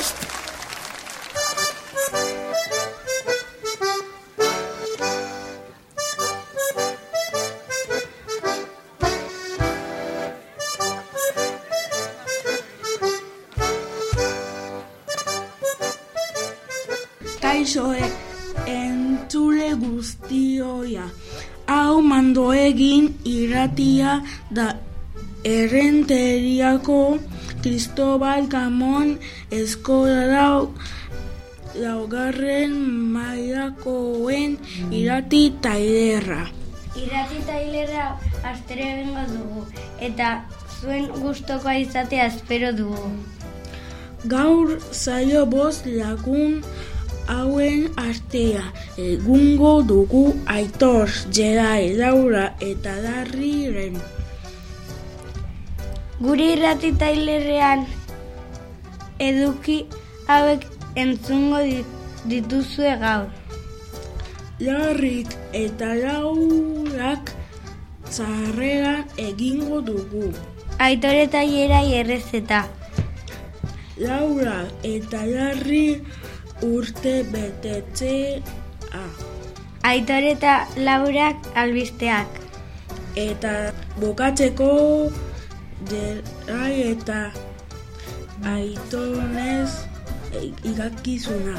prest! Kaixo e, entzule guztioia. Hau mando egin irratia da errenteriako Cristobal Camon eskola laugarren mailakoen irati tailerra. Irrati tailerra astero egingo dugu eta zuen gustokoa izatea espero dugu. Gaur zaio bost lagun hauen artea egungo dugu Aitor, Gerai, Laura eta Darriren. Guri irrati tailerrean eduki hauek entzungo di- dituzue gaur. Larrik eta Laurak zarreran egingo dugu. Aitor eta Ierai errezeta. Laura eta Larri urte betetzea. Aitor eta Laurak albisteak. Eta bokatzeko Gerai eta Aitonez igakizuna.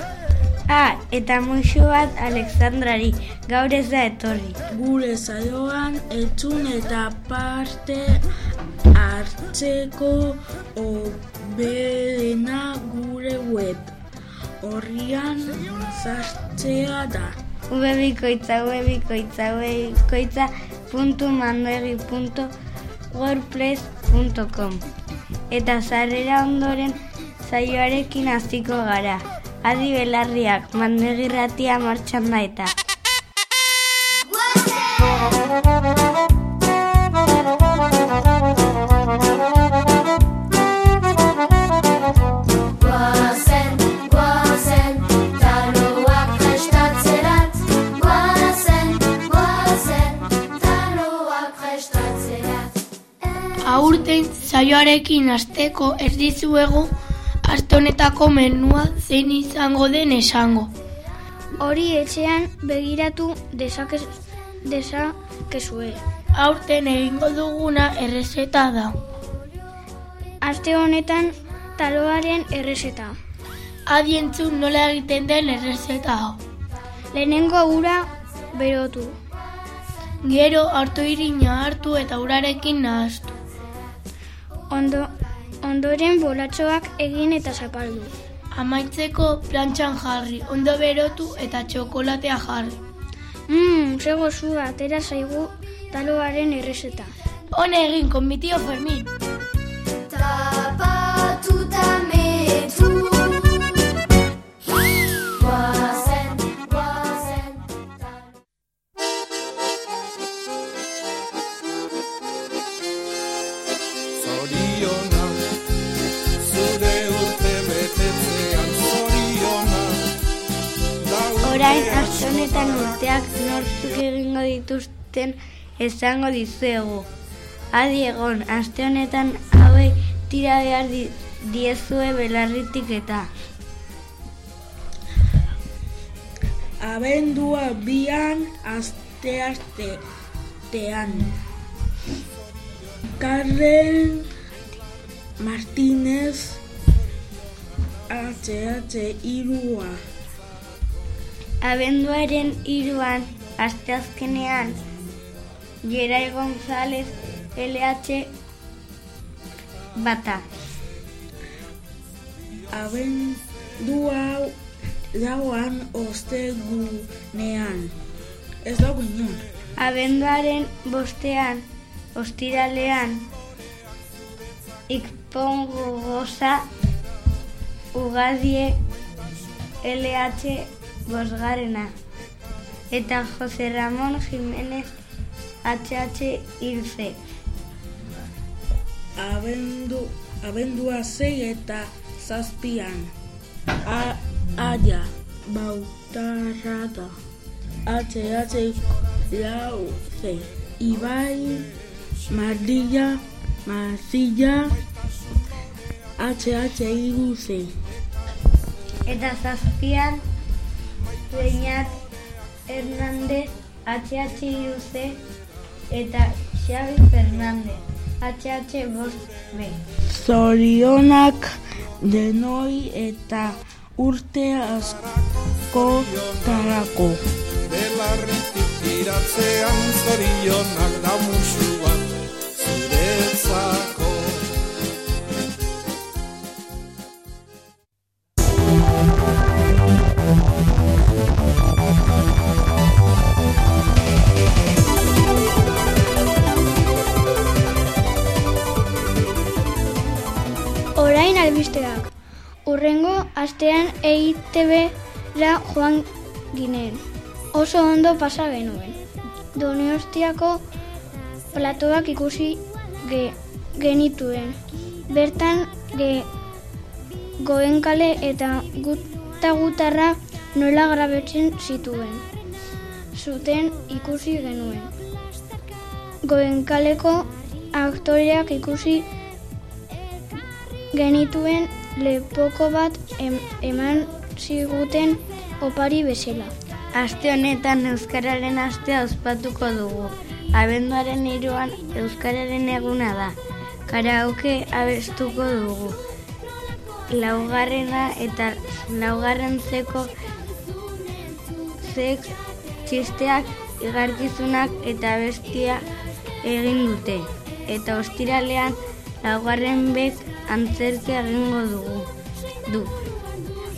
Ah, eta muixu bat Alexandrari, gaur ez da etorri. Gure zaioan etzun eta parte hartzeko oberena gure web. Horrian sartzea da. ubebikoitza, ubebikoitza, ubebikoitza, puntu mandoegi, puntu wordpress.com Eta zarrera ondoren zaioarekin hasiko gara. Adi belarriak, mandegirratia martxan da eta. Saioarekin asteko ez dizuegu aste honetako menua zein izango den esango. Hori etxean begiratu dezakez, dezakezue. Aurten egingo duguna errezeta da. Aste honetan taloaren errezeta. Adientzun nola egiten den errezeta hau. Lehenengo ura berotu. Gero hartu irina hartu eta urarekin nahastu. Ondo, ondoren bolatxoak egin eta zapaldu. Amaitzeko plantxan jarri, ondo berotu eta txokolatea jarri. Mmm, zego zu atera zaigu taloaren errezeta. Hone egin, con mi dituzten esango dizuegu. Adi egon, aste honetan hauei tira behar di, diezue belarritik eta. Abendua bian aste aste tean. Carlen Martínez HH irua. Abenduaren iruan, asteazkenean, Gerai González LH bata. Abendua lauan ostegunean. Ez dago inon. Abenduaren bostean, ostiralean, ikpongo goza ugadie LH bosgarrena. Eta Jose Ramón Jiménez HH Ilze. Abendu, abendua zei eta zazpian. A, aia, bautarrada. HH lau ze. Ibai, Mardilla, Marcilla, HH iru ze. Eta zazpian, Hernandez, HH Iruze, eta Xavi Fernandez, HH Bost B. Zorionak denoi eta urte askotarako. Belarritik tiratzean zorionak da musuan EITB-ra joan ginen. Oso ondo pasa genuen. Donostiako platoak ikusi ge, genituen. Bertan ge, goenkale eta guta gutarra nola grabetzen zituen. Zuten ikusi genuen. Goenkaleko aktoreak ikusi genituen lepoko bat em, eman ziguten opari bezala. Aste honetan Euskararen astea ospatuko dugu. Abenduaren hiruan Euskararen eguna da. Karaoke abestuko dugu. Laugarrena eta laugarren zeko zek txisteak, igarkizunak eta bestia egin dute. Eta ostiralean laugarren bek antzerki egingo dugu. Du.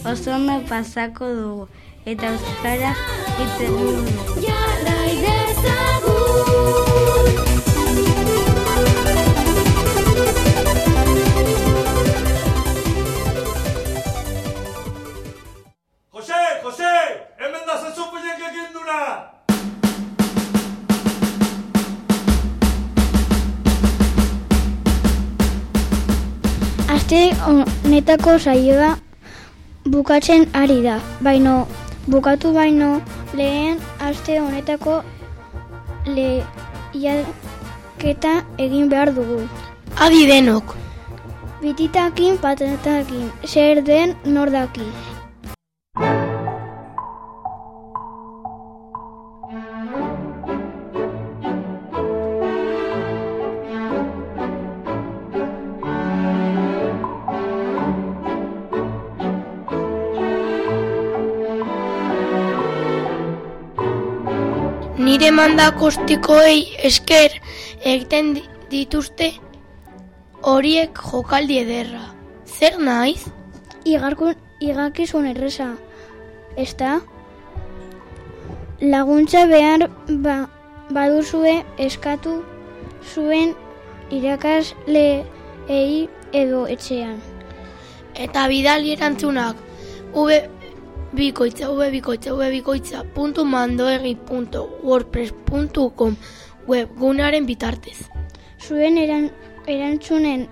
Oso ondo pasako dugu eta euskaraz hitz egingo dugu. Jarrai dezagun Jose, Jose, hemen da zazupeiak egin duna! Aste honetako saioa bukatzen ari da, baino bukatu baino lehen aste honetako lehiaketa egin behar dugu. Adi denok, Bititakin patatakin, zer den nordaki. Nire mandakostikoei esker egiten di- dituzte horiek jokaldi ederra. Zer naiz? Igarkun, igakizun erresa, ezta? Laguntza behar ba, baduzue eskatu zuen irakasleei edo etxean. Eta bidali erantzunak v bikoitza, v bikoitza, v bikoitza, puntu mandoegi puntu wordpress.com webgunaren bitartez. Zuen eran, erantzunen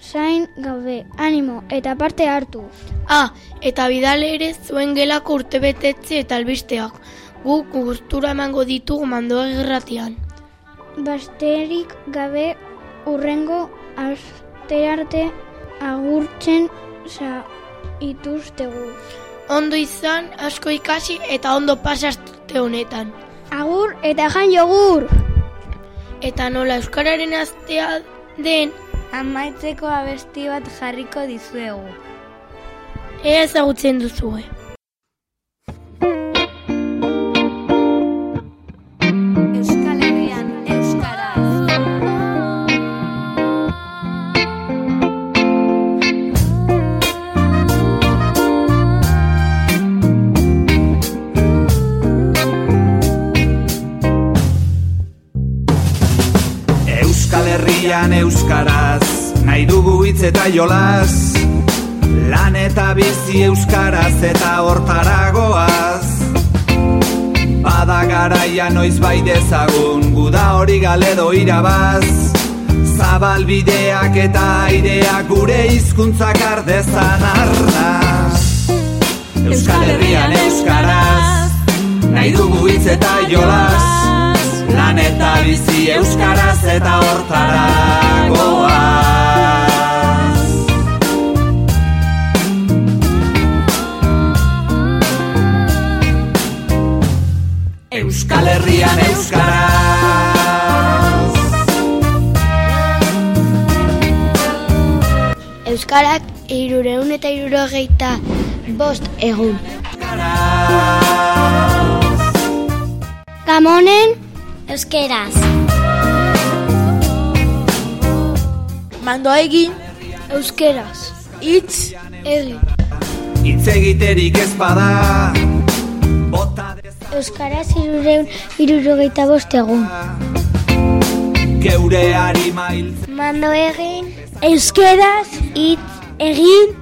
zain gaude, animo eta parte hartu. Ah, eta bidale ere zuen gelako urtebetetze eta albisteak. Guk gustura emango ditugu mandoegi irratian. Basterik gabe urrengo astearte agurtzen zaituztegu. Ondo izan, asko ikasi eta ondo pasazte honetan. Agur eta jan jogur! Eta nola Euskararen astea den, Amaitzeko abesti bat jarriko dizuegu. ea ezagutzen duzue. Eta jolas. Lan eta bizi euskaraz eta hortaragoaz. Bada garaia noiz bai dezagun, guda hori galedo irabaz. Zabalbideak eta aireak gure hizkuntzak ardezan arnaz. Euskal Herrian euskaraz, nahi dugu hitz eta jolas. Lan eta bizi euskaraz eta hortaragoaz. herrian euskaraz. Euskarak irureun eta irurogeita bost egun. Kamonen euskeraz. Mando egin euskeraz. Itz egin. Itz egiterik ez bada Euskaraz irureun irurogeita bost egun. geure arimail Mando egin euskeraz hitz egin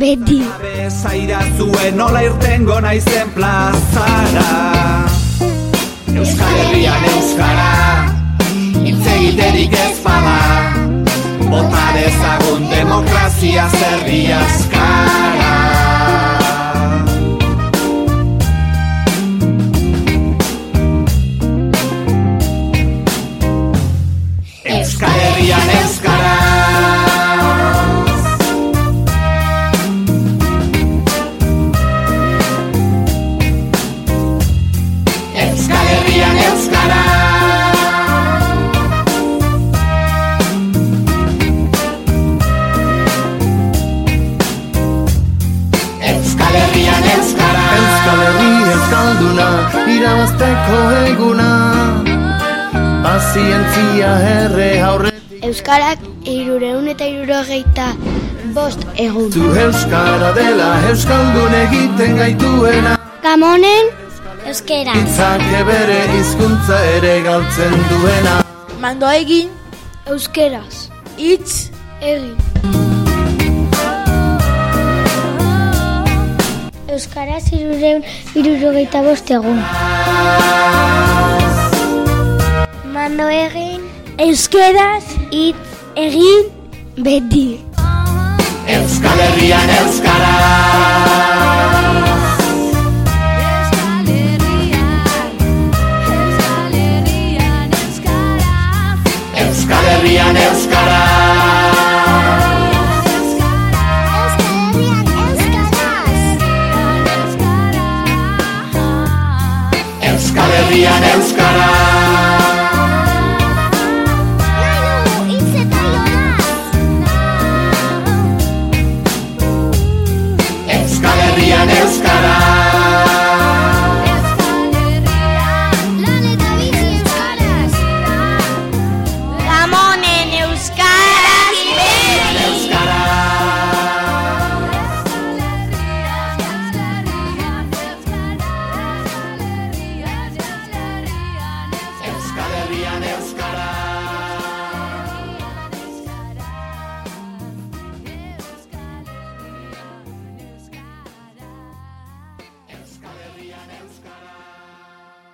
beti. Zaira zuen nola irtengo naizen plazara Euskal Herrian Euskara Hitz egiterik ez bada Bota dezagun demokrazia zerri Euskarak irureun eta irurogeita bost egun. Tu Euskara dela Euskaldun egiten gaituena Gamonen euskeraz. Itzak bere hizkuntza ere galtzen duena mando egin, Euskeraz. hitz, Egi. Euskaraz irureun irurogeita bost egun. Euskeraz hitz egin beti. Euskal Herrian Euskara